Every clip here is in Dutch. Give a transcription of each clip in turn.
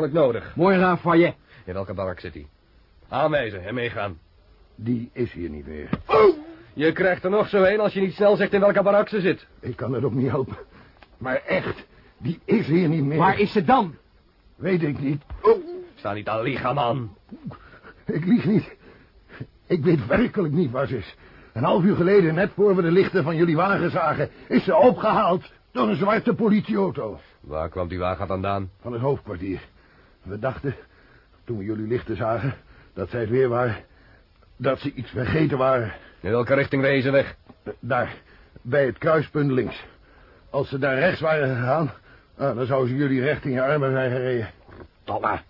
mogelijk nodig. Moira Fayet. In welke barak zit hij? Aanwijzen en meegaan. Die is hier niet meer. Oh! Je krijgt er nog zo een als je niet snel zegt in welke barak ze zit. Ik kan het ook niet helpen. Maar echt, die is hier niet meer. Waar is ze dan? Weet ik niet. Oh, Sta niet aan lichaam man. ik lieg niet. Ik weet werkelijk niet waar ze is. Een half uur geleden, net voor we de lichten van jullie wagen zagen... is ze opgehaald door een zwarte politieauto. Waar kwam die wagen vandaan? Van het hoofdkwartier. We dachten, toen we jullie lichten zagen... dat zij het weer waren... dat ze iets vergeten waren. In welke richting ze weg? Daar, bij het kruispunt links. Als ze daar rechts waren gegaan... nou, dan zouden ze jullie recht in je armen zijn gereden. Domme. Dan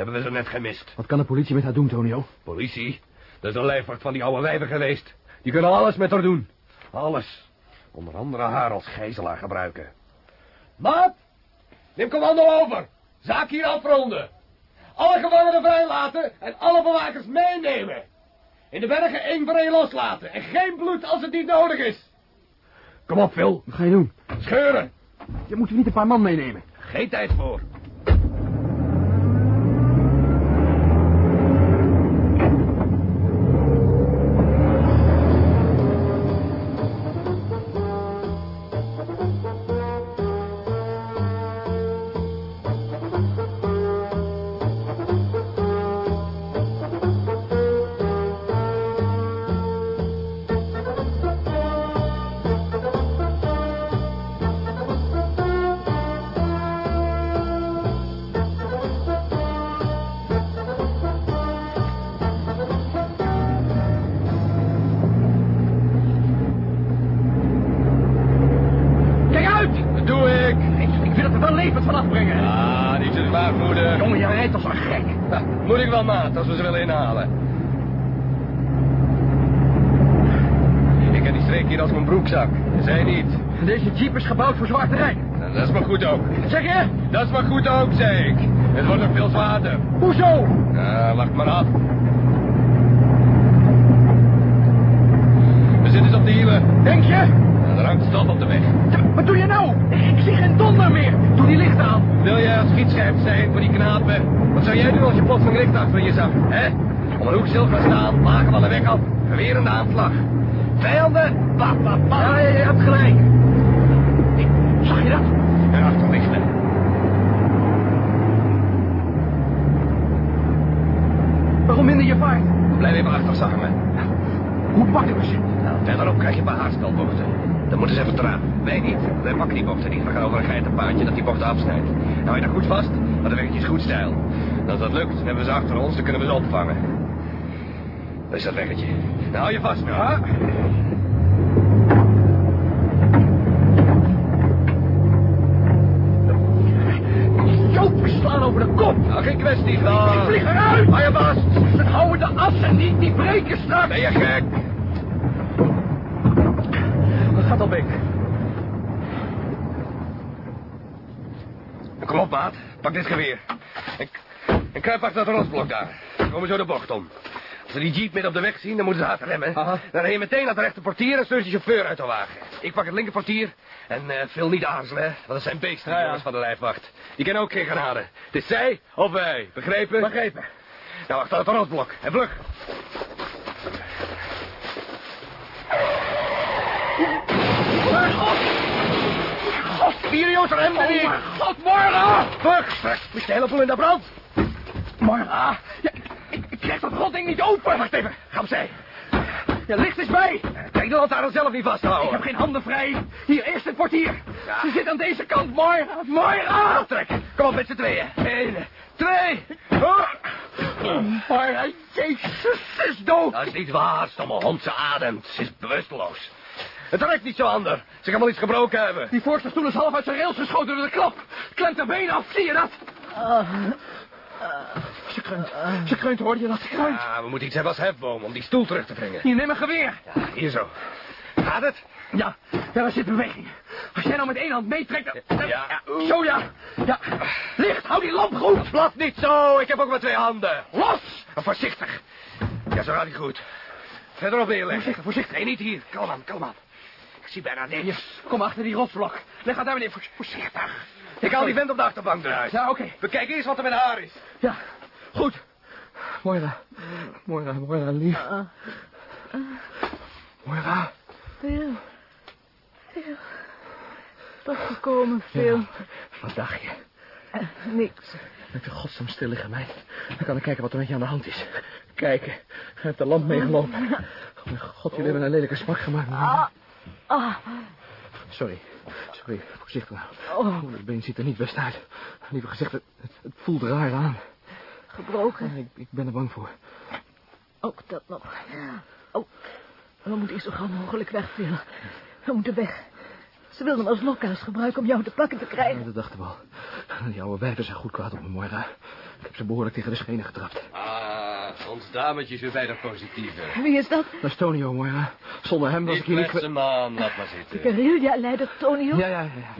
hebben we ze net gemist. Wat kan de politie met haar doen, Tonio? Politie? Dat is een lijfwacht van die oude wijven geweest. Die kunnen alles met haar doen. Alles. Onder andere haar als gijzelaar gebruiken. Maat! Neem commando over. Zaak hier afronden. Alle gevangenen vrijlaten en alle bewakers meenemen. In de bergen één voor één loslaten. En geen bloed als het niet nodig is. Kom op, Phil. Wat ga je doen? Scheuren. Je moet niet een paar man meenemen. Geen tijd voor. Broekzak. Zij niet. Deze jeep is gebouwd voor zwaar terrein. Nou, dat is maar goed ook. Zeg je? Dat is maar goed ook, zei ik. Het wordt ook veel zwaarder. Hoezo? Ah, wacht maar af. We zitten eens op de hielen. Denk je? Nou, er hangt stof op de weg. Ja, wat doe je nou? Ik zie geen donder meer. Doe die lichten aan. Wil jij als schietscherp zijn voor die knapen? Wat zou jij doen als je plotseling licht achter je zag, hè? Om een hoek gaan staan, maken we alle weg af. Verwerende aanslag. Vijanden, pa, pa, pa. Ja, je, hebt gelijk. Ik, zag je dat? En achterlichten. Waarom minder je vaart? Blijf even achter, Sarme. Hoe pakken we ze? Nou, verderop krijg je een paar haarspelbochten. Dan moeten ze even trappen. Wij niet. Wij pakken die bochten niet. We gaan over een geitenpaadje dat die bochten afsnijdt. Nou, je daar goed vast, maar de weggetje is goed stijl. En als dat lukt, dan hebben we ze achter ons, dan kunnen we ze opvangen. Dat is dat weggetje. Nou, hou je vast, nu. Ja. Ik vlieg eruit. Hou je vast. Ze houden de assen niet, die breken straks. Ben je gek? Dat gaat al beter. Kom op, maat. Pak dit geweer. En, en kruip achter dat rotblok daar. Dan komen zo de bocht om. Als we die jeep midden op de weg zien, dan moeten ze hard remmen. Aha. Dan rij je meteen naar de rechterportier en stuur de chauffeur uit de wagen. Ik pak het linkerportier en eh veel niet aarzelen, hè, want dat zijn beesten, die Ja, ja. jongens van de lijfwacht. Die kennen ook geen genade. Het is zij of wij, begrepen? Begrepen. Nou, achter het rotblok. En vlug. Sirius, rem Oh, niet. mijn God, Morga. Vlug, straks. Moet je boel in de brand. Morga. Ja, ik, ik, ik krijg dat rotding niet open. Wacht even, ga opzij. Je licht is bij. Kijk de lantaarn zelf niet vasthouden. Ik heb geen handen vrij. Hier, eerst het portier. Ja. Ze zit aan deze kant, Morga. Morga. Optrekken. Kom op met z'n tweeën. Eén, twee. Oh. Morga, jezus, ze is dood. Dat is niet waar, stomme hond. Ze ademt. Ze is bewusteloos. Het ruikt niet zo ander. Ze kan wel iets gebroken hebben. Die voorste stoel is half uit zijn rails geschoten door de klap. Klemt de benen af, zie je dat? Ze kreunt. Ze kreunt, hoor je dat? Ze kreunt. Ja, we moeten iets hebben als hefboom om die stoel terug te brengen. Hier, neem een geweer. Ja, hier zo. Gaat het? Ja, ja, daar zit beweging. Als jij nou met één hand meetrekt... dan- Ja. Zo, ja. Ja. Licht, hou die lamp goed. Blad niet zo. Ik heb ook maar twee handen. Los. Maar voorzichtig. Ja, zo gaat hij goed. Verderop neerleggen. Voorzichtig, voorzichtig. Nee, niet hier. Kalm aan, kalm aan. Ik zie bijna niks. Yes, kom achter die rotsblok. Leg haar daar meneer. Voor- Voorzichtig. Ik haal die vent op de achterbank eruit. Ja, oké. Bekijk eerst wat er met haar is. Ja, goed. Moira. Moira, Moira, lief. Moira. Veel. Veel. Toch gekomen, veel. Wat dacht je? Eh, niks. Met de godsnaam stil liggen, meid. Dan kan ik kijken wat er met je aan de hand is. Kijken. Hij heeft de lamp meegelopen. Oh mijn god, jullie hebben een lelijke smak gemaakt. Moira. Ah, Sorry. Sorry, voorzichtig nou. oh, dat been ziet er niet best uit. Liever gezegd, het, het, het voelt raar aan. Gebroken. Ik, ik ben er bang voor. Ook dat nog. Oh, we moeten hier zo gauw mogelijk weg, Phil. We moeten weg. Ze wilden ons lokhuis gebruiken om jou te pakken te Ja, krijgen. dat dachten we al. Die oude wijven zijn goed kwaad op me, Moira. Ik heb ze behoorlijk tegen de schenen getrapt. Ah, ons dametje is weer bij de positieve. Wie is dat? Dat is Tonio, Moira. Zonder hem was ik hier niet... man, laat maar zitten. Guerrilla-leider Tonio? Ja, ja, ja. ja.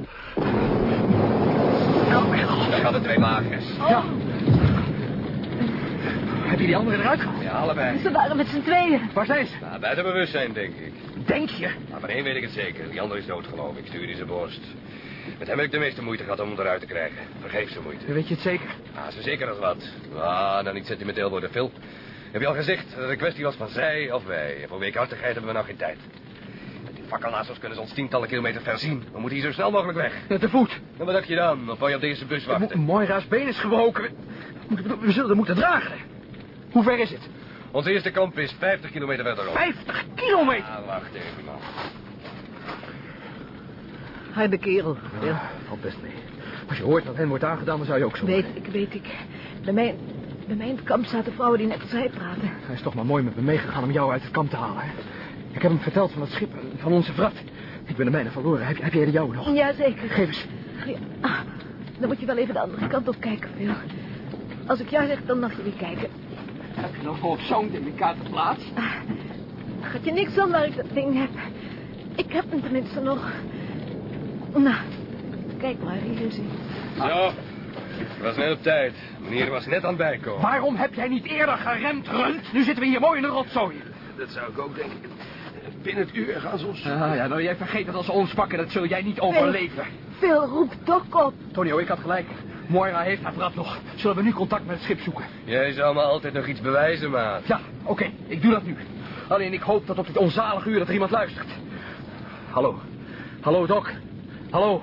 Daar gaan de twee magers. Oh, Heb je die anderen eruit gehaald? Ja, allebei. ze waren met z'n tweeën. Waar zijn ze? Nou, buiten bewustzijn, denk ik. Denk je? Maar van één weet ik het zeker. Die andere is dood, geloof ik. Stuur die zijn borst. Met hem heb ik de meeste moeite gehad om hem eruit te krijgen. Vergeefse moeite. Weet je het zeker? Ah, zo zeker als wat. Ah, nou niet sentimenteel worden, Phil. Heb je al gezegd dat het een kwestie was van zij of wij? En voor weekhartigheid hebben we nou geen tijd. Met die fakkelnaast kunnen ze ons tientallen kilometer ver zien. We moeten hier zo snel mogelijk weg. Ja, te voet. En wat dacht je dan? Of wou je op deze bus Mo- wachten? Moira's been is gebroken. We, moeten- we zullen moeten dragen. Hoe ver is het? Ons eerste kamp is 50 kilometer verderop. 50 kilometer. Ah, wacht even, man. Harde kerel, Phil. Ja, valt best mee. Als je hoort wat hen wordt aangedaan, dan zou je ook zo Weet ik, weet ik. Bij mij, bij mij in het kamp zaten vrouwen die net als hij praten. Hij is toch maar mooi met me meegegaan om jou uit het kamp te halen. Hè? Ik heb hem verteld van het schip, van onze vrat. Ik ben de mijne verloren. Heb, heb jij de jouwe nog? Jazeker. Geef eens. Ja, ah, dan moet je wel even de andere kant op kijken, Phil. Als ik ja zeg, dan mag je weer kijken. Heb je nog voor op zo'n delicate plaats? Gaat je niks aan waar ik dat ding heb. Ik heb hem tenminste nog. Nou, kijk maar, hier is hij. Zo. Het was net op tijd. Meneer was net aan het bijkomen. Waarom heb jij niet eerder geremd, Rund? Nu zitten we hier mooi in de rotzooi. Dat zou ik ook denken. Binnen het uur gaan ze ons... Ah, ja, nou jij vergeet dat als ze ons pakken, dat zul jij niet overleven. Phil, roep Doc op. Tonio, ik had gelijk. Moira heeft haar vrat nog. Zullen we nu contact met het schip zoeken? Jij zou me altijd nog iets bewijzen, maat. Ja, oké, ik doe dat nu. Alleen ik hoop dat op dit onzalige uur dat er iemand luistert. Hallo. Hallo, Doc. Hallo.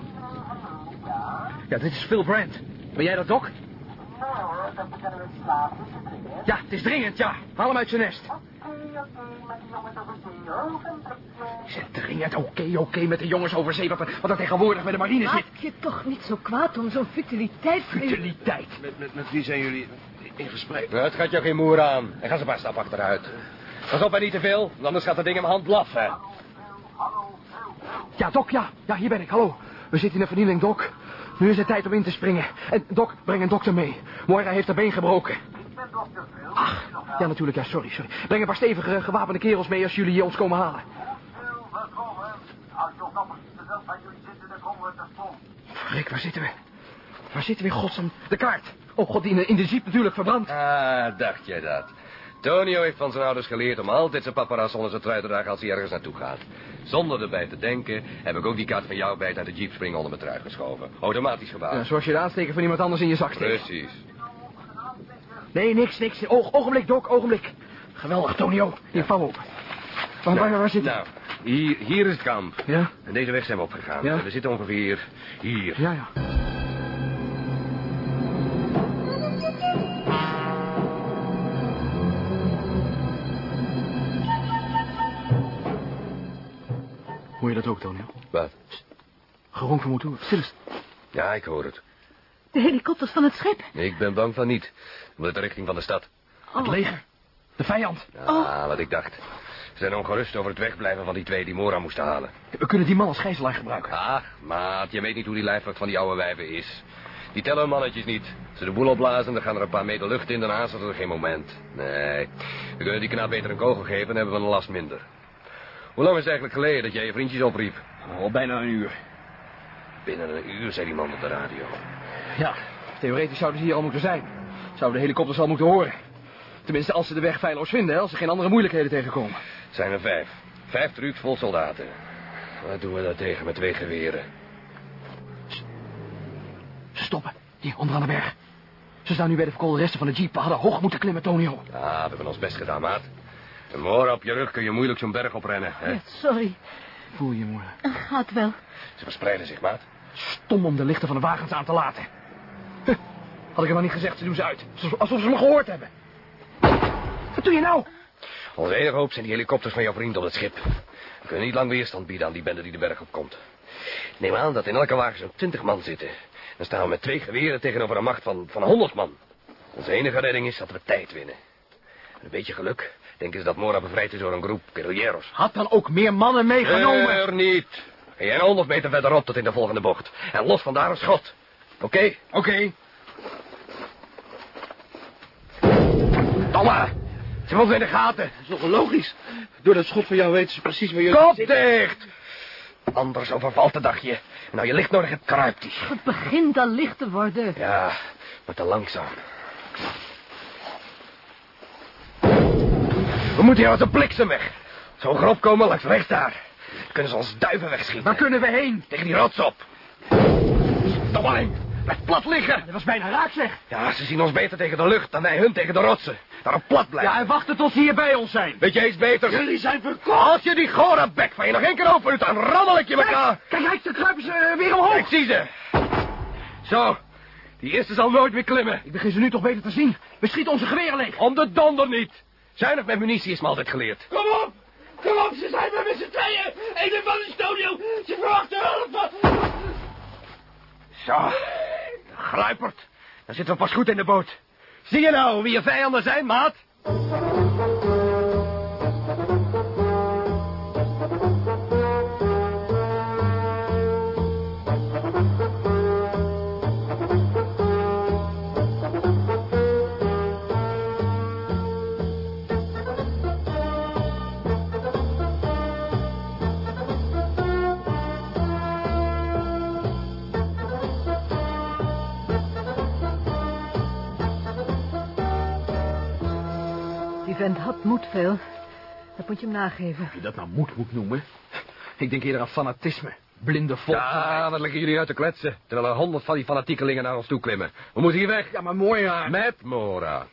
Ja, dit is Phil Brandt. Ben jij dat, Doc? Ja, het is dringend, ja. Haal hem uit zijn nest. Is het dringend? Oké, oké, met de jongens over zee. Wat er, wat er tegenwoordig bij de marine zit. Maak je toch niet zo kwaad om zo'n futiliteit. Futiliteit. Met, met, met wie zijn jullie in gesprek? Het gaat jou geen moer aan. En ga ze maar stap achteruit. Pas op en niet te veel, want anders gaat dat ding in mijn hand blaffen. Ja, Doc, ja. Ja, hier ben ik. Hallo. We zitten in een vernieling, Doc. Nu is het tijd om in te springen. En, Doc, breng een dokter mee. Moira heeft haar been gebroken. Ach, ja, natuurlijk. Ja, sorry, sorry. Breng een paar stevige gewapende kerels mee als jullie ons komen halen. Rick, waar zitten we? Waar zitten we, in godsnaam? De kaart. Oh god, die in de, in de jeep natuurlijk verbrand. Ah, dacht jij dat? Tonio heeft van zijn ouders geleerd om altijd zijn paparazzi onder zijn trui te dragen als hij ergens naartoe gaat. Zonder erbij te denken heb ik ook die kaart van jou bij het uit de jeep springen onder mijn trui geschoven. Automatisch gedaan. Ja, zoals je de aansteken van iemand anders in je zak steekt. Precies. Nee, niks, niks. Oog, ogenblik, Doc, ogenblik. Geweldig, Tonio. Hier, vouw open. Waar, waar, waar zit hij? Nou, hier, hier is het kamp. Ja? En deze weg zijn we opgegaan. Ja. We zitten ongeveer hier. Ja, ja. Hoor je dat ook, Tonio? Wat? Geronk van motor. Stil eens. Ja, ik hoor het. De helikopters van het schip. Ik ben bang van niet. We moeten de richting van de stad. Het leger. De vijand. Ah, wat ik dacht. Ze zijn ongerust over het wegblijven van die twee die Mora moesten halen. We kunnen die man als gijzelaar gebruiken. Ach, maat, je weet niet hoe die lijfwacht van die oude wijven is. Die tellen hun mannetjes niet. Als ze de boel opblazen, dan gaan er een paar meter lucht in, daarna is er geen moment. Nee, we kunnen die knaap beter een kogel geven, dan hebben we een last minder. Hoe lang is het eigenlijk geleden dat jij je vriendjes opriep? Al bijna een uur. Binnen een uur, zei die man op de radio. Ja, theoretisch zouden ze hier al moeten zijn. Zouden de helikopters al moeten horen. Tenminste, als ze de weg feilloos vinden, als ze geen andere moeilijkheden tegenkomen. Het zijn er vijf. Vijf trucks vol soldaten. Wat doen we daar tegen met twee geweren? stoppen. Hier, onderaan de berg. Ze staan nu bij de verkoolde resten van de jeep. We hadden hoog moeten klimmen, Tonio. Ja, we hebben ons best gedaan, maat. En Mora, op je rug kun je moeilijk zo'n berg oprennen. Hè? Ja, sorry. Voel je, moeder? Gaat wel. Ze verspreiden zich, maat. Stom om de lichten van de wagens aan te laten. Huh, Had ik er maar niet gezegd, ze doen ze uit. Alsof- ze me gehoord hebben. Wat doe je nou? Onze enige hoop zijn die helikopters van jouw vriend op het schip. We kunnen niet lang weerstand bieden aan die bende die de berg op komt. Neem aan dat in elke wagen zo'n twintig man zitten. Dan staan we met twee geweren tegenover een macht van, van 100 man. Onze enige redding is dat we tijd winnen. Een beetje geluk denken ze dat Mora bevrijd is door een groep guerrilleros. Had dan ook meer mannen meegenomen. Er niet. Jij 100 meter verderop tot in de volgende bocht. En los van daar een schot. Oké? Oké. Domme! Ze moeten in de gaten. Dat is nogal logisch. Door dat schot van jou weten ze precies waar je... Kop dicht! Anders overvalt het dagje. En nou je licht nodig hebt, kruipt hij. Het begint al licht te worden. Ja, maar te langzaam. We moeten hier als een bliksem weg. Zo grof komen langs rechts daar. Kunnen ze ons duiven wegschieten. Waar kunnen we heen? Tegen die rots op. Dommeling, blijf plat liggen. Dat was bijna raak, zeg. Ja, ze zien ons beter tegen de lucht dan wij hun tegen de rotsen. Daarom plat blijven. Ja, en wachten tot ze hier bij ons zijn. Weet je eens beter? Jullie zijn verkocht. Als je die gore bek van je nog één keer doet, dan rammel ik je elkaar. Kijk, kijk, ze kruipen ze eh, weer omhoog. Ik zie ze. Zo, die eerste zal nooit meer klimmen. Ik begin ze nu toch beter te zien. We schieten onze geweren leeg. Om de donder niet. Zuinig met munitie is me altijd geleerd. Kom op! Kom op, ze zijn met z'n tweeën. Een van de studio. Ze verwachten hulp. Zo, gluipert. Dan zitten we pas goed in de boot. Zie je nou wie je vijanden zijn, maat? Vent had moed veel. Dat moet je hem nageven. je dat nou moed moet noemen? Ik denk eerder aan fanatisme. Blinde volk. Ja, wat liggen jullie uit te kletsen. Terwijl er honderd van die fanatiekelingen naar ons toe klimmen. We moeten hier weg. Ja, maar mooi ja. Met Mora.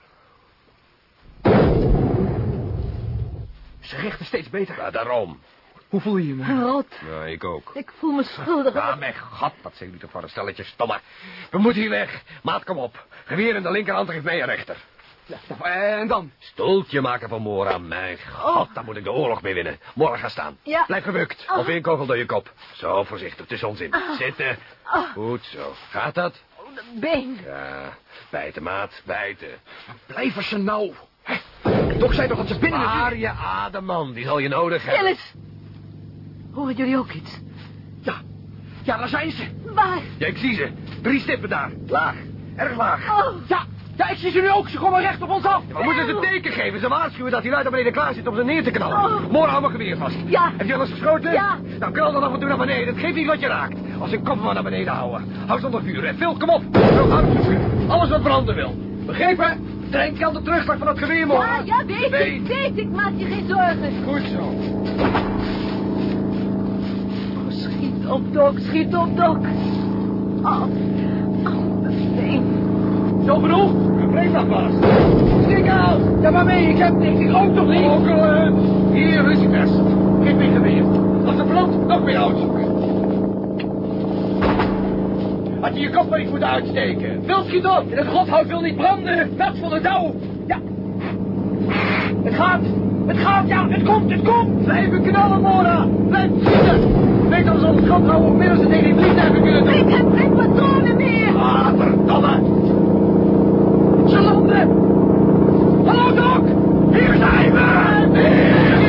Ze richten steeds beter. Ja, daarom. Hoe voel je je, man? Rot. Ja, ik ook. Ik voel me schuldig. Ja, mijn god, wat zijn jullie toch voor een stelletje stomme. We moeten hier weg. Maat, kom op. Geweer in de linkerhand geeft mij een rechter. Nou, en dan? Stoeltje maken van Mora, mijn god, daar moet ik de oorlog mee winnen. Morgen ga staan. Ja. Blijf gebukt. Of één kogel door je kop. Zo, voorzichtig, tussen ons in. Zitten. Goed zo. Gaat dat? Oh, been. Ja, bijten, maat, bijten. Blijven ze nou? Hè? Toch zei toch dat ze binnen Waar de... je adem, man. Die zal je nodig hebben. Gillis. Horen jullie ook iets? Ja, ja, daar zijn ze. Waar? Ja, ik zie ze. Drie stippen daar. Laag. Erg laag. Oh, Ja, ja, ik zie ze nu ook. Ze komen recht op ons af. We moeten ze een teken geven. Ze waarschuwen dat hij luid naar beneden klaar zit om ze neer te knallen. Oh. Morgen hou mijn geweer vast. Ja. Heb je al eens geschoten? Ja. Nou, knal dan af en toe naar beneden. Het geeft niet wat je raakt. Als een kop maar naar beneden houden. Hou ze onder vuur. En Phil, kom op. Alles wat branden wil. Begrepen? Denk aan de terugslag van het geweer, ja, morgen. ja, weet Weet. ik, weet ik. Maak je geen zorgen. Goed zo. Oh, schiet op, Doc. Schiet op, Doc. Oh, been. Zo genoeg? Breek dat vast. Stik uit. Ja, maar mee. Ik heb niks. Ik ook toch niet? Ogelen. Hier, Lucifers. Geef me geweer. Als het brandt, nog meer hout zoeken. Had je je kop maar niet moeten uitsteken. Wil schiet op. Het godhout wil niet branden. Dat voor de touw. Ja. Het gaat. Het gaat, ja. Het komt, het komt. Blijven knallen, Mora. Blijf schieten. Weet dat we ons schot houden midden ze tegen die vliegtuigen kunnen doen. Ik heb geen patronen meer. Ah, verdomme. Hallo, Doc. Hier zijn we. Hier.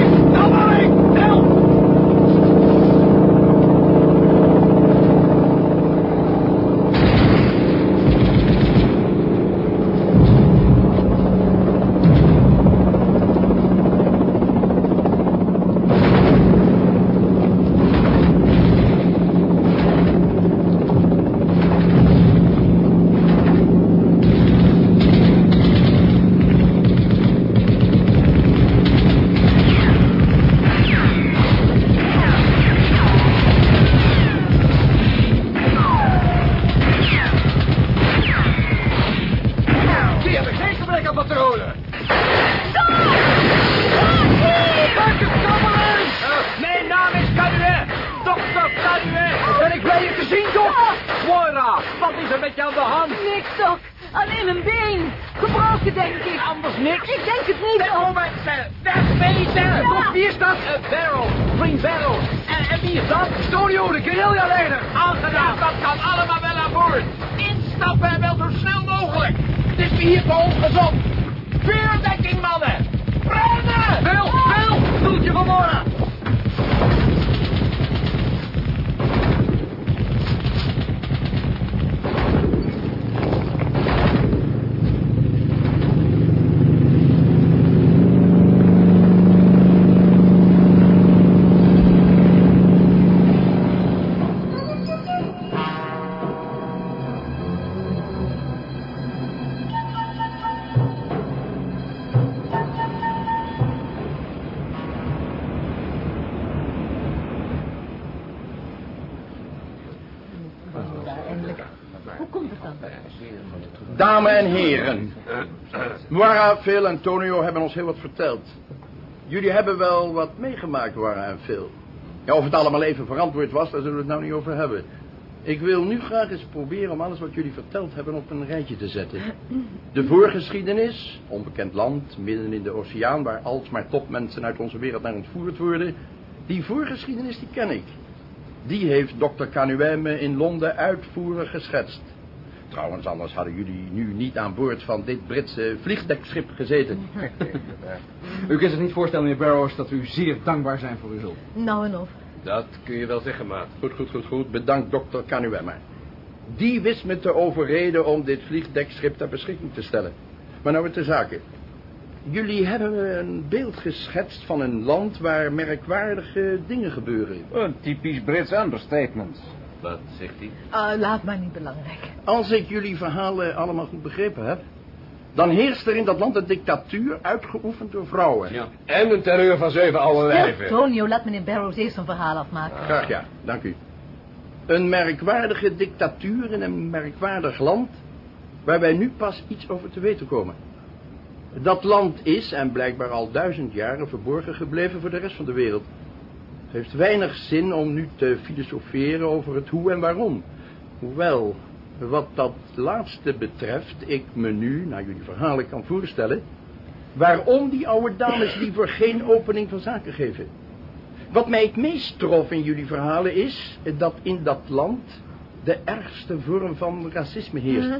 Dames en heren. Moira, Phil en Tonio hebben ons heel wat verteld. Jullie hebben wel wat meegemaakt, Moira en Phil. Ja, of het allemaal even verantwoord was, daar zullen we het nou niet over hebben. Ik wil nu graag eens proberen om alles wat jullie verteld hebben op een rijtje te zetten. De voorgeschiedenis, onbekend land, midden in de oceaan... waar alsmaar topmensen uit onze wereld naar ontvoerd worden... die voorgeschiedenis die ken ik. Die heeft dokter Canuet me in Londen uitvoerig geschetst. Trouwens, anders hadden jullie nu niet aan boord van dit Britse vliegdekschip gezeten. U kunt zich niet voorstellen, meneer Barrows, dat we u zeer dankbaar zijn voor uw hulp. Nou en of. Dat kun je wel zeggen, maat. Goed, goed, goed, goed. Bedankt dokter Canuet maar. Die wist me te overreden om dit vliegdekschip ter beschikking te stellen. Maar nou weer ter zake. Jullie hebben een beeld geschetst van een land waar merkwaardige dingen gebeuren. Een typisch Brits understatement. Wat zegt hij? Ah, laat maar niet belangrijk. Als ik jullie verhalen allemaal goed begrepen heb... dan heerst er in dat land een dictatuur uitgeoefend door vrouwen. Ja. En een terreur van zeven oude Stil, lijven. Tonio, laat meneer Barrows eerst zijn verhaal afmaken. Graag ja, dank u. Een merkwaardige dictatuur in een merkwaardig land... waar wij nu pas iets over te weten komen. Dat land is, en blijkbaar al duizend jaren, verborgen gebleven voor de rest van de wereld. Het heeft weinig zin om nu te filosoferen over het hoe en waarom. Hoewel, wat dat laatste betreft, ik me nu, naar jullie verhalen kan voorstellen... waarom die oude dames liever geen opening van zaken geven. Wat mij het meest trof in jullie verhalen is dat in dat land de ergste vorm van racisme heerst. Mhm.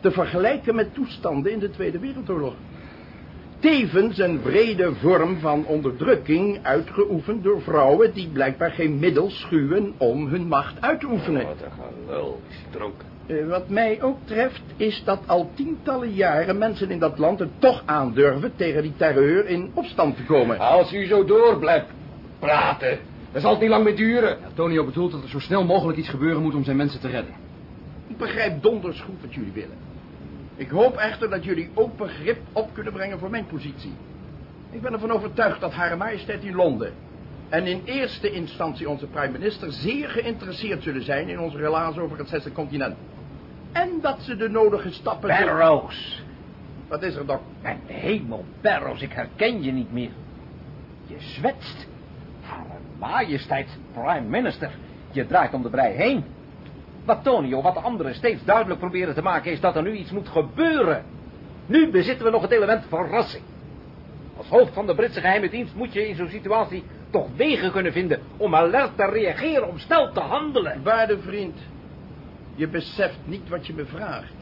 Te vergelijken met toestanden in de Tweede Wereldoorlog. Tevens een brede vorm van onderdrukking uitgeoefend door vrouwen die blijkbaar geen middel schuwen om hun macht uit te oefenen. Wat een gelul, dronken. Eh, Wat mij ook treft is dat al tientallen jaren mensen in dat land het toch aandurven tegen die terreur in opstand te komen. Als u zo door blijft praten, dan zal het niet lang meer duren. Tonio bedoelt dat er zo snel mogelijk iets gebeuren moet om zijn mensen te redden. Ik begrijp donders goed wat jullie willen. Ik hoop echter dat jullie ook begrip op kunnen brengen voor mijn positie. Ik ben ervan overtuigd dat Hare Majesteit in Londen... en in eerste instantie onze prime minister... zeer geïnteresseerd zullen zijn in onze relatie over het zesde continent. En dat ze de nodige stappen... Barrows. Wat is er, dok? Mijn hemel, Barrows, ik herken je niet meer. Je zwetst. Hare majesteit, prime minister. Je draait om de brei heen. Wat Tonio, wat de anderen steeds duidelijk proberen te maken... is dat er nu iets moet gebeuren. Nu bezitten we nog het element verrassing. Als hoofd van de Britse geheime dienst moet je in zo'n situatie toch wegen kunnen vinden... om alert te reageren, om snel te handelen. Waarde vriend, je beseft niet wat je me vraagt.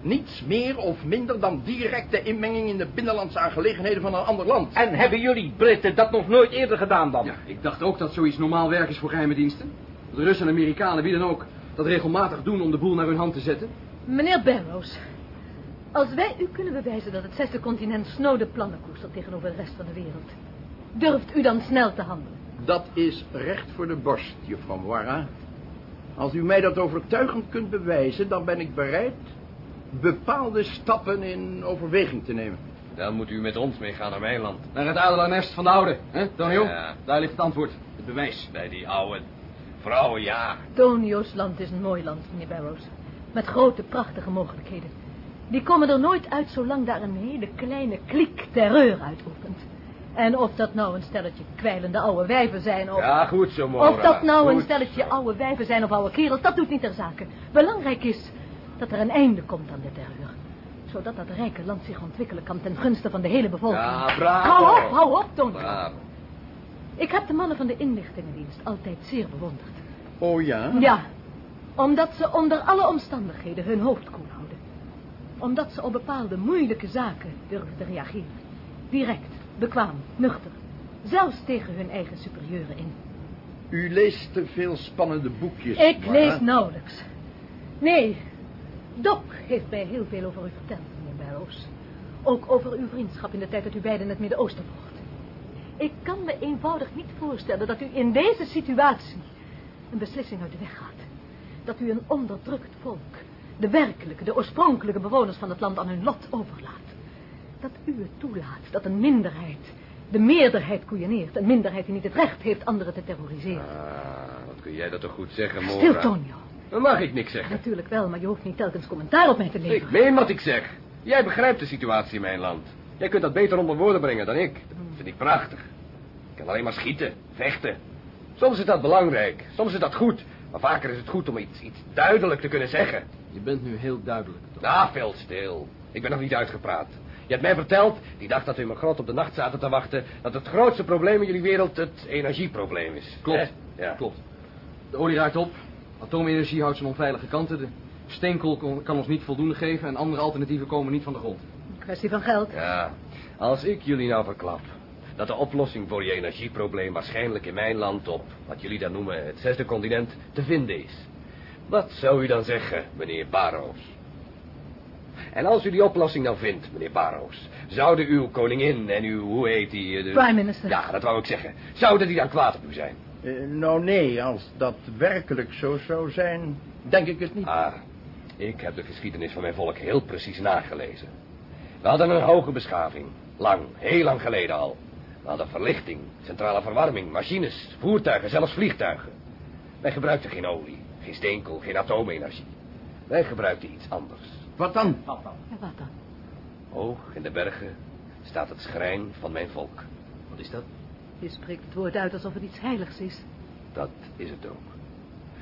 Niets meer of minder dan directe inmenging in de binnenlandse aangelegenheden van een ander land. En hebben jullie Britten dat nog nooit eerder gedaan dan? Ja, ik dacht ook dat zoiets normaal werk is voor geheime diensten. De Russen en Amerikanen, wie dan ook, dat regelmatig doen om de boel naar hun hand te zetten. Meneer Barrows, als wij u kunnen bewijzen dat het zesde continent snode plannen koestert tegenover de rest van de wereld, durft u dan snel te handelen? Dat is recht voor de borst, juffrouw Moira. Als u mij dat overtuigend kunt bewijzen, dan ben ik bereid bepaalde stappen in overweging te nemen. Dan moet u met ons meegaan naar mijn land. Naar het adelaarnest van de oude, hè, Tonio? Ja. Daar ligt het antwoord, het bewijs. Bij die oude vrouwen, ja. Tonio's land is een mooi land, meneer Barrows. Met grote, prachtige mogelijkheden. Die komen er nooit uit zolang daar een hele kleine kliek terreur uitoefent. En of dat nou een stelletje kwijlende oude wijven zijn of... Ja, goed zo, Mora. Of dat nou een stelletje oude wijven zijn of oude kerels, dat doet niet ter zake. Belangrijk is dat er een einde komt aan de terreur. Zodat dat rijke land zich ontwikkelen kan ten gunste van de hele bevolking. Ja, bravo. Hou op, hou op, Tonio. Bravo. Ik heb de mannen van de inlichtingendienst altijd zeer bewonderd. Oh ja? Ja, omdat ze onder alle omstandigheden hun hoofd koel houden. Omdat ze op bepaalde moeilijke zaken durven te reageren. Direct, bekwaam, nuchter. Zelfs tegen hun eigen superieuren in. U leest te veel spannende boekjes. Ik lees nauwelijks. Nee, Doc heeft mij heel veel over u verteld, meneer Barrows. Ook over uw vriendschap in de tijd dat u beiden in het Midden-Oosten vocht. Ik kan me eenvoudig niet voorstellen dat u in deze situatie een beslissing uit de weg gaat. Dat u een onderdrukt volk, de werkelijke, de oorspronkelijke bewoners van het land aan hun lot overlaat. Dat u het toelaat dat een minderheid de meerderheid koeieneert. Een minderheid die niet het recht heeft anderen te terroriseren. Ah, wat kun jij dat toch goed zeggen, Mora? Stil, Tonio. Dan mag ik niks zeggen. Natuurlijk wel, maar je hoeft niet telkens commentaar op mij te Ik leveren. meen wat ik zeg. Jij begrijpt de situatie in mijn land. Jij kunt dat beter onder woorden brengen dan ik. Dat vind ik prachtig. Ik kan alleen maar schieten, vechten. Soms is dat belangrijk, soms is dat goed. Maar vaker is het goed om iets, iets duidelijk te kunnen zeggen. Je bent nu heel duidelijk. Ah, veel stil. Ik ben nog niet uitgepraat. Je hebt mij verteld, die dag dat we in mijn grot op de nacht zaten te wachten... dat het grootste probleem in jullie wereld het energieprobleem is. Klopt. Ja. Klopt. De olie raakt op. Atoomenergie houdt zijn onveilige kanten. De steenkool kan ons niet voldoende geven... en andere alternatieven komen niet van de grond. Kwestie van geld. Ja, als ik jullie nou verklap dat de oplossing voor je energieprobleem waarschijnlijk in mijn land op, wat jullie dan noemen, het zesde continent, te vinden is. Wat zou u dan zeggen, meneer Barrows? En als u die oplossing nou vindt, meneer Barrows, zouden uw koningin en uw, hoe heet die? eh, de- Prime Minister. Ja, dat wou ik zeggen. Zouden die dan kwaad op u zijn? Eh, nou nee, als dat werkelijk zo zou zijn, denk ik het niet. Ah, ik heb de geschiedenis van mijn volk heel precies nagelezen. We hadden een hoge beschaving. Lang, heel lang geleden al. We hadden verlichting, centrale verwarming, machines, voertuigen, zelfs vliegtuigen. Wij gebruikten geen olie, geen steenkool, geen atoomenergie. Wij gebruikten iets anders. Wat dan? Ja, wat dan? Hoog in de bergen staat het schrijn van mijn volk. Wat is dat? Je spreekt het woord uit alsof het iets heiligs is. Dat is het ook.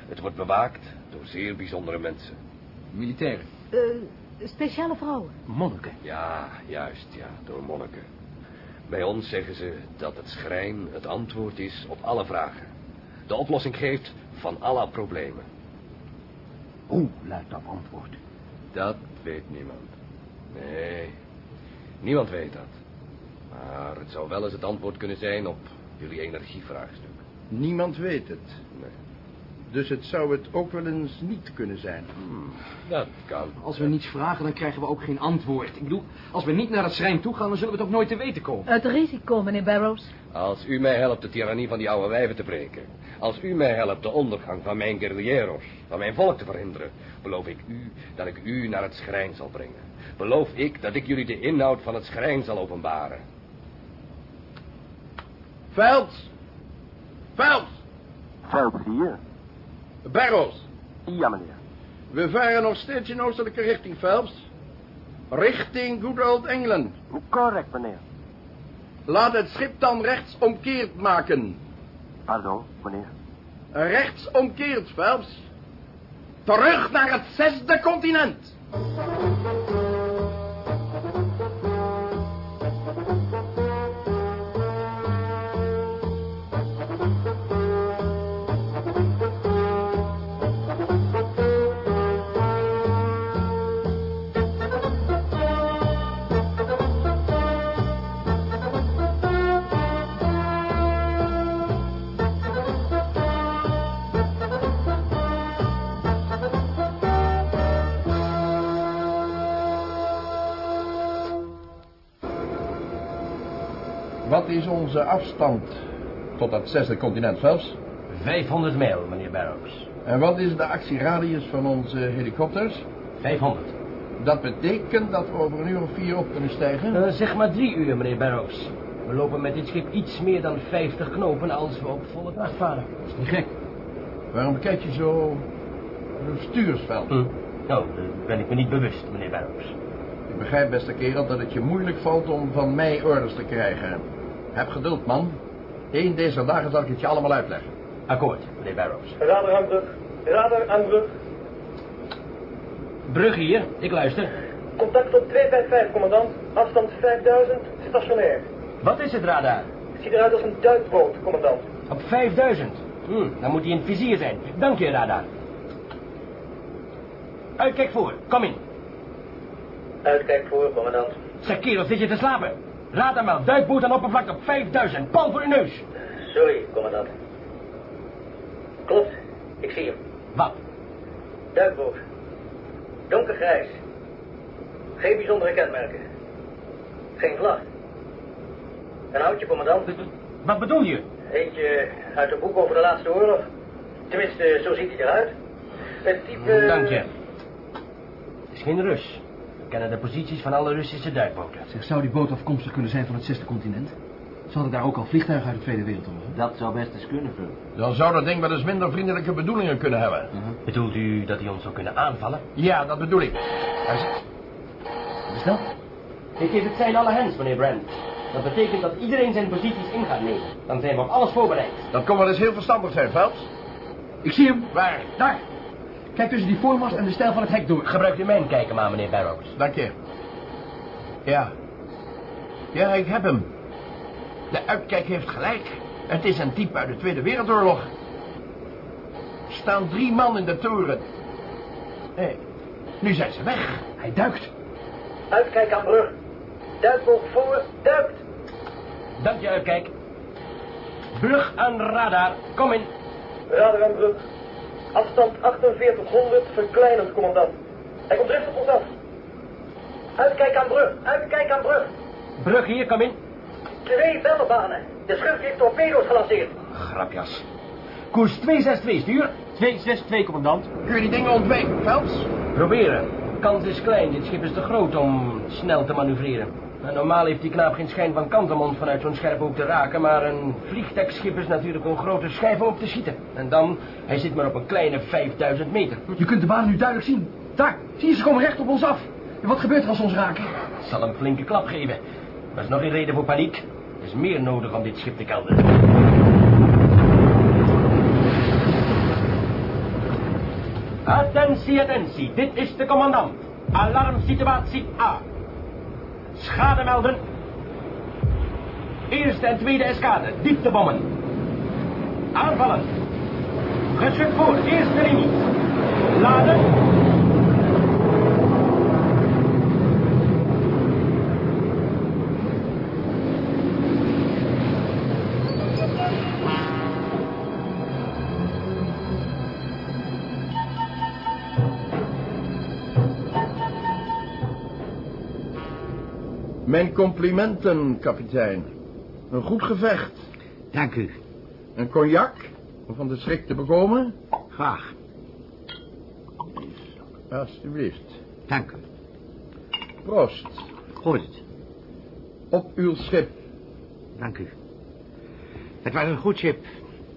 Het wordt bewaakt door zeer bijzondere mensen. Militairen. Eh, speciale vrouwen. Monniken. Ja, juist, ja, door monniken. Bij ons zeggen ze dat het schrijn het antwoord is op alle vragen. De oplossing geeft van alle problemen. Hoe luidt dat antwoord? Dat weet niemand. Nee, niemand weet dat. Maar het zou wel eens het antwoord kunnen zijn op jullie energievraagstuk. Niemand weet het. Nee, Dus het zou het ook wel eens niet kunnen zijn. Hmm, dat kan. Als we niets vragen, dan krijgen we ook geen antwoord. Ik bedoel, als we niet naar het schrijn toe gaan, dan zullen we het ook nooit te weten komen. Het risico, meneer Barrows. Als u mij helpt de tirannie van die oude wijven te breken. Als u mij helpt de ondergang van mijn guerrilleros, van mijn volk te verhinderen. Beloof ik u dat ik u naar het schrijn zal brengen. Beloof ik dat ik jullie de inhoud van het schrijn zal openbaren. Velds! Velds! Veld hier. Barrows! Ja, meneer. We varen nog steeds in oostelijke richting, Phelps. Richting good old England. Correct, meneer. Laat het schip dan rechtsomkeerd maken. Pardon, meneer. Rechtsomkeerd, Phelps. Terug naar het zesde continent. Is onze afstand tot dat zesde continent, Phelps? 500 mijl, meneer Barrows. En wat is de actieradius van onze helikopters? 500. Dat betekent dat we over een uur of vier op kunnen stijgen. Eh, zeg maar drie uur, meneer Barrows. We lopen met dit schip iets meer dan 50 knopen als we op volle kracht varen. Dat is niet gek. Waarom kijk je zo... zo stuursveld? Hm. Nou, dat ben ik me niet bewust, meneer Barrows. Ik begrijp, beste kerel, dat het je moeilijk valt om van mij orders te krijgen. Heb geduld, man. Eén deze dagen zal ik het je allemaal uitleggen. Akkoord, meneer Barrows. Radar aan brug. Radar aan brug. Brug hier, ik luister. Contact op 255, commandant. Afstand 5000, stationair. Wat is het radar? Ziet eruit als een duikboot, commandant. Op 5000. Hm, dan moet hij in het vizier zijn. Dank je, radar. Uitkijk voor, kom in. Uitkijk voor, commandant. Zeg kerel, zit je te slapen? Radarmaal, duikboot aan oppervlakte op 5000. Pal voor uw neus. Sorry, commandant. Klopt, ik zie hem. Wat? Duikboot. Donkergrijs. Geen bijzondere kenmerken. Geen vlag. Een houtje, commandant. Wat bedoel je? Eentje uit een boek over de laatste oorlog. Tenminste, zo ziet hij eruit. Het type... Dank je. Het is geen Rus. We kennen de posities van alle Russische duikboten. Zeg, zou die boot afkomstig kunnen zijn van het zesde continent? Ze hadden daar ook al vliegtuigen uit de Tweede Wereldoorlog. Dat zou best eens kunnen, Phil. Dan zou dat ding wel eens minder vriendelijke bedoelingen kunnen hebben. Bedoelt u dat hij ons zou kunnen aanvallen? Ja, dat bedoel ik. Hij zit- Wat is dat? Ik geef het zijn alle hens, meneer Brand. Dat betekent dat iedereen zijn posities in gaat nemen. Dan zijn we op alles voorbereid. Dat kon wel eens heel verstandig zijn, Phelps. Ik zie hem. Waar? Daar. Kijk tussen die voormast en de stijl van het hek door. Gebruikt u mijn kijken maar, meneer Barrows. Dank je. Ja. Ja, ik heb hem. De uitkijk heeft gelijk. Het is een type uit de Tweede Wereldoorlog. Er staan drie man in de toren. Hé, nu zijn ze weg. Hij duikt. Uitkijk aan brug. Duikboot voor, duikt. Dank je, uitkijk. Brug aan radar. Kom in. Radar aan brug. Afstand 4800, verkleinend, commandant. Hij komt recht op ons af. Uitkijk aan brug, uitkijk aan brug. Brug hier, kom in. Twee bellenbanen. De schurk heeft torpedo's gelanceerd. Grapjas. Koers 262, stuur. 262, commandant. Kun je die dingen ontwijken, Phelps? Proberen. Kans is klein. Dit schip is te groot om snel te manoeuvreren. Nou, normaal heeft die knaap geen schijn van kant om ons vanuit zo'n scherpe hoek te raken... maar een vliegtuigschip is natuurlijk een grote schijf om op te schieten. En dan, hij zit maar op een kleine 5000 meter. Je kunt de baan nu duidelijk zien. Daar. Zie je, ze komen recht op ons af. En wat gebeurt er als ze ons raken? Het zal een flinke klap geven. Maar is nog geen reden voor paniek. Er is meer nodig om dit schip te kelderen. Attentie, attentie. Dit is de commandant. Alarmsituatie A. Schade melden. Eerste en tweede eskade. Dieptebommen. Aanvallen. Geschut voor. Eerste linie. Laden. Mijn complimenten, kapitein. Een goed gevecht. Dank u. Een cognac om van de schrik te bekomen? Graag. Alsjeblieft. Dank u. Proost. Goed. Op uw schip. Dank u. Het was een goed schip.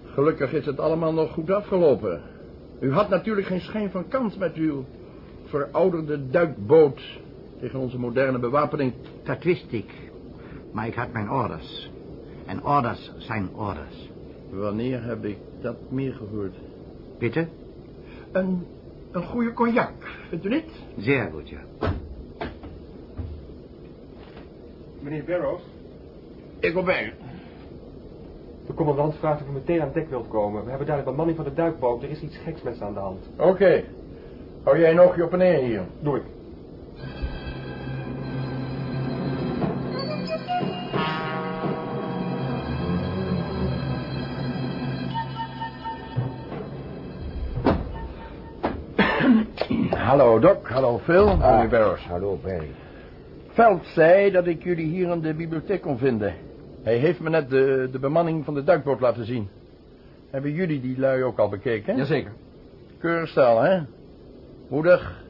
Gelukkig is het allemaal nog goed afgelopen. U had natuurlijk geen schijn van kans met uw verouderde duikboot tegen onze moderne bewapening. Dat wist ik. Maar ik had mijn orders. En orders zijn orders. Wanneer heb ik dat meer gehoord? Bitte? Een, een goede cognac, vindt u niet? Zeer goed, ja. Meneer Barrows, Ik kom bij u. de commandant vraagt of u meteen aan dek wilt komen. We hebben daar de bemanning van de duikboot. Er is iets geks met ze aan de hand. Oké. Hou jij een oogje op en neer hier. Doe ik. Hallo, Doc. Hallo, Phil. Hallo, Barrows. Hallo, Barry. Veld zei dat ik jullie hier in de bibliotheek kon vinden. Hij heeft me net de, de bemanning van de duikboot laten zien. Hebben jullie die lui ook al bekeken? Jazeker. Keurig stel, hè? Moedig,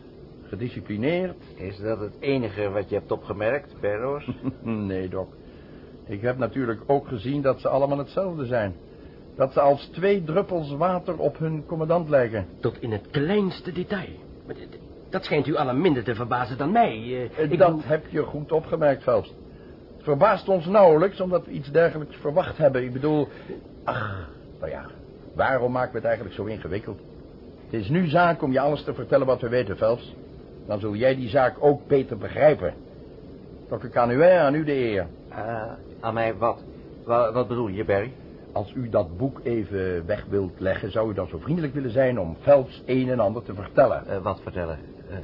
gedisciplineerd. Is dat het enige wat je hebt opgemerkt, Barrows? nee, Doc. Ik heb natuurlijk ook gezien dat ze allemaal hetzelfde zijn. Dat ze als twee druppels water op hun commandant lijken. Tot in het kleinste detail. Dat schijnt u allen minder te verbazen dan mij. Eh, Eh, ik dat heb je goed opgemerkt, Phelps. Het verbaast ons nauwelijks, omdat we iets dergelijks verwacht hebben. Ik bedoel, ach, nou ja, waarom maken we het eigenlijk zo ingewikkeld? Het is nu zaak om je alles te vertellen wat we weten, Phelps. Dan zul jij die zaak ook beter begrijpen. Dr. Canuet, aan u de eer. Eh, aan mij wat? Wa- Wat bedoel je, Barry? Als u dat boek even weg wilt leggen, zou u dan zo vriendelijk willen zijn om Phelps een en ander te vertellen? Eh, wat vertellen? Eh,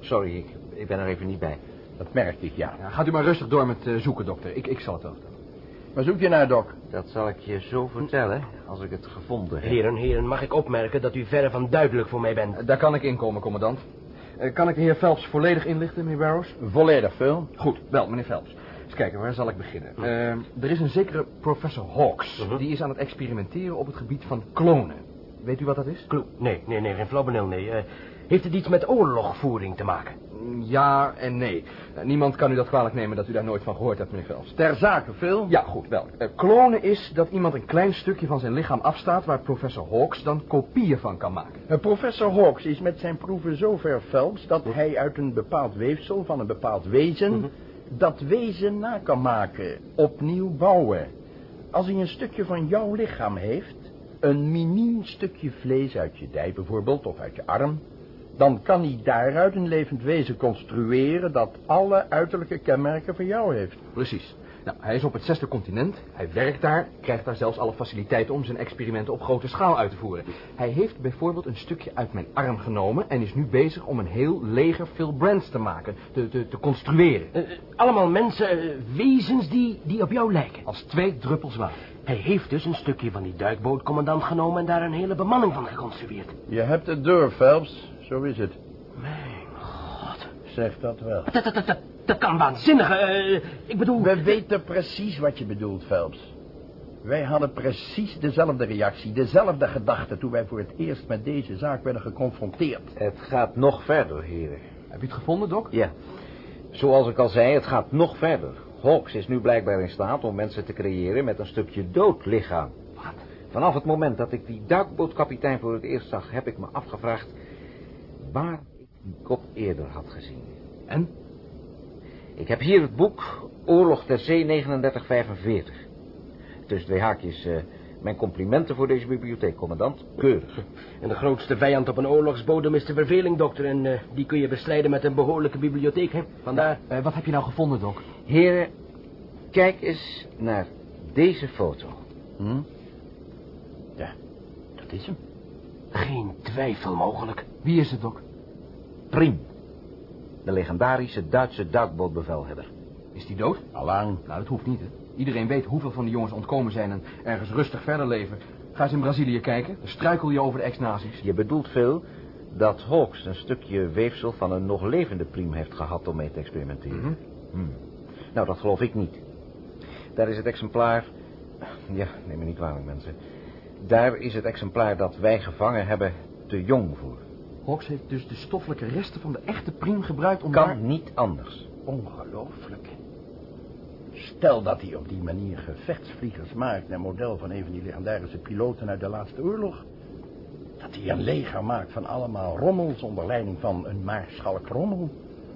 sorry, ik, ik ben er even niet bij. Dat merkte ik, ja. Ja, gaat u maar rustig door met eh, zoeken, dokter. Ik, ik zal het wel vertellen. Waar zoek je naar, Doc? Dat zal ik je zo vertellen, als ik het gevonden heb. Heren, heren, mag ik opmerken dat u verre van duidelijk voor mij bent? Eh, daar kan ik inkomen, commandant. Eh, kan ik de heer Phelps volledig inlichten, meneer Barrows? Volledig, Phil. Goed, wel, meneer Phelps. Eens kijken, waar zal ik beginnen? Eh, er is een zekere professor Hawks. Die is aan het experimenteren op het gebied van klonen. Weet u wat dat is? Kloe. Nee, nee, nee, geen flauw benul, nee. Eh, heeft het iets met oorlogvoering te maken? Ja en nee. Niemand kan u dat kwalijk nemen dat u daar nooit van gehoord hebt, meneer Phelps. Ter zake, Phil. Ja, goed, wel. Eh, klonen is dat iemand een klein stukje van zijn lichaam afstaat... waar professor Hawks dan kopieën van kan maken. Eh, Professor Hawks is met zijn proeven zo ver Phelps dat hij uit een bepaald weefsel van een bepaald wezen dat wezen na kan maken, opnieuw bouwen. Als hij een stukje van jouw lichaam heeft, een miniem stukje vlees uit je dij bijvoorbeeld of uit je arm, dan kan hij daaruit een levend wezen construeren dat alle uiterlijke kenmerken van jou heeft. Precies. Nou, hij is op het zesde continent, hij werkt daar, krijgt daar zelfs alle faciliteiten om zijn experimenten op grote schaal uit te voeren. Hij heeft bijvoorbeeld een stukje uit mijn arm genomen en is nu bezig om een heel leger Phil Brands te maken, te, te, te construeren. Eh, eh, allemaal mensen, eh, wezens die, die op jou lijken. Als twee druppels water. Hij heeft dus een stukje van die duikbootcommandant genomen en daar een hele bemanning van geconstrueerd. Je hebt het door, Phelps. Zo is het. Mijn god. Zeg dat wel. Dat, dat, dat, dat, dat kan waanzinnig. eh, ik bedoel... We weten precies wat je bedoelt, Phelps. Wij hadden precies dezelfde reactie, dezelfde gedachte... toen wij voor het eerst met deze zaak werden geconfronteerd. Het gaat nog verder, heren. Heb je het gevonden, Doc? Ja. Zoals ik al zei, het gaat nog verder. Hawks is nu blijkbaar in staat om mensen te creëren met een stukje dood lichaam. Wat? Vanaf het moment dat ik die duikbootkapitein voor het eerst zag, heb ik me afgevraagd waar ik die kop eerder had gezien. En? Ik heb hier het boek Oorlog ter Zee 3945. Tussen twee haakjes, eh, mijn complimenten voor deze bibliotheek, commandant. Keurig. En de grootste vijand op een oorlogsbodem is de verveling, dokter. En eh, die kun je bestrijden met een behoorlijke bibliotheek, hè? Vandaar... Eh, wat heb je nou gevonden, Doc? Heren, kijk eens naar deze foto. Hm? Ja, dat is hem. Geen twijfel mogelijk. Wie is het, Doc? Priem. De legendarische Duitse duikbootbevelhebber. Is die dood? Allang. Nou, dat hoeft niet, hè. Iedereen weet hoeveel van die jongens ontkomen zijn en ergens rustig verder leven. Ga eens in Brazilië kijken. Dan struikel je over de ex-nazi's. Je bedoelt veel dat Hawks een stukje weefsel van een nog levende priem heeft gehad om mee te experimenteren. Mhm. Hm. Nou, dat geloof ik niet. Daar is het exemplaar... Ja, neem me niet kwalijk, mensen. Daar is het exemplaar dat wij gevangen hebben te jong voor. Hawks heeft dus de stoffelijke resten van de echte priem gebruikt om Kan daar... niet anders. Ongelooflijk. Stel dat hij op die manier gevechtsvliegers maakt... naar model van een van die legendarische piloten uit de laatste oorlog. Dat hij een leger maakt van allemaal rommels... onder leiding van een maarschalk rommel.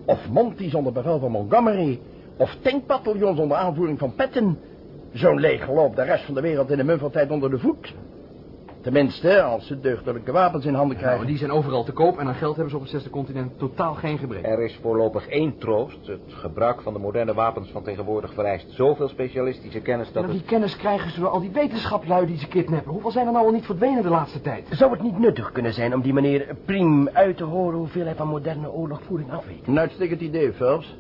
Of Monty onder bevel van Montgomery. Of tankbataljons onder aanvoering van Patton. Zo'n leger loopt de rest van de wereld in de muffeltijd onder de voet. Tenminste, als ze deugdelijke wapens in handen krijgen. Nou, die zijn overal te koop en aan geld hebben ze op het zesde continent totaal geen gebrek. Er is voorlopig één troost. Het gebruik van de moderne wapens van tegenwoordig vereist zoveel specialistische kennis dat Maar het... die kennis krijgen ze door al die wetenschaplui die ze kidnappen. Hoeveel zijn er nou al niet verdwenen de laatste tijd? Zou het niet nuttig kunnen zijn om die meneer Priem uit te horen hoeveel hij van moderne oorlogvoering afweet? Een uitstekend idee, Phelps.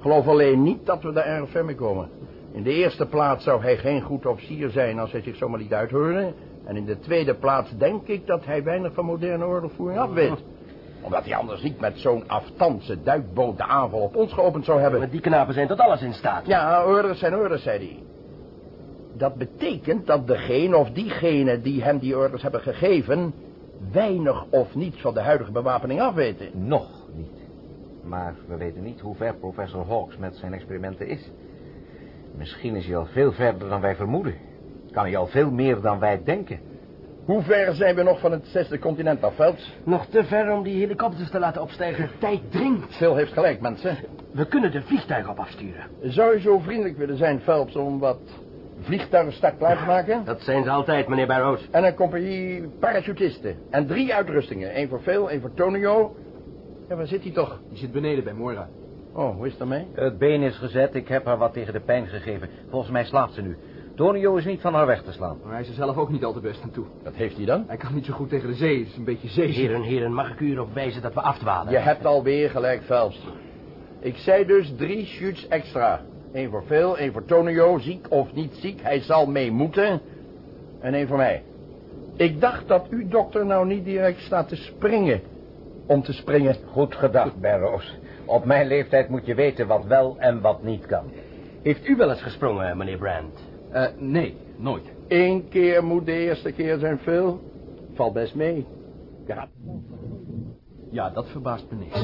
Geloof alleen niet dat we daar erg ver mee komen. In de eerste plaats zou hij geen goed officier zijn als hij zich zomaar liet uithoren. En in de tweede plaats denk ik dat hij weinig van moderne oorlogvoering af weet. Omdat hij anders niet met zo'n aftandse duikboot de aanval op ons geopend zou hebben. Maar die knapen zijn tot alles in staat. Ja, orders zijn orders, zei hij. Dat betekent dat degene of diegene die hem die orders hebben gegeven... weinig of niets van de huidige bewapening afweten. Nog niet. Maar we weten niet hoe ver professor Hawks met zijn experimenten is. Misschien is hij al veel verder dan wij vermoeden. Kan hij al veel meer dan wij denken. Hoe ver zijn we nog van het zesde continent af, Phelps? Nog te ver om die helikopters te laten opstijgen. Tijd dringt. Phil heeft gelijk, mensen. We kunnen de vliegtuigen op afsturen. Zou je zo vriendelijk willen zijn, Phelps, om wat vliegtuigen start klaar te maken? Dat zijn ze altijd, meneer Barrows. En een compagnie parachutisten. En drie uitrustingen. Eén voor Phil, één voor Tonio. Ja, waar zit hij toch? Die zit beneden bij Moira. Oh, hoe is het ermee? Het been is gezet, ik heb haar wat tegen de pijn gegeven. Volgens mij slaapt ze nu. Tonio is niet van haar weg te slaan. Maar hij is er zelf ook niet al te best aan toe. Wat heeft hij dan? Hij kan niet zo goed tegen de zee. Het is een beetje zee. Heren, heren, mag ik u erop wijzen dat we afdwalen? Je hebt alweer gelijk, Phelps. Ik zei dus drie shoots extra. Eén voor Phil, één voor Tonio, ziek of niet ziek, hij zal mee moeten. En één voor mij. Ik dacht dat u, dokter, nou niet direct staat te springen. Om te springen. Goed gedacht, Barrows. Op mijn leeftijd moet je weten wat wel en wat niet kan. Heeft u wel eens gesprongen, meneer Brand? Eh, nee, nooit. Eén keer moet de eerste keer zijn, Phil. Valt best mee. Ja. Ja, dat verbaast me niks.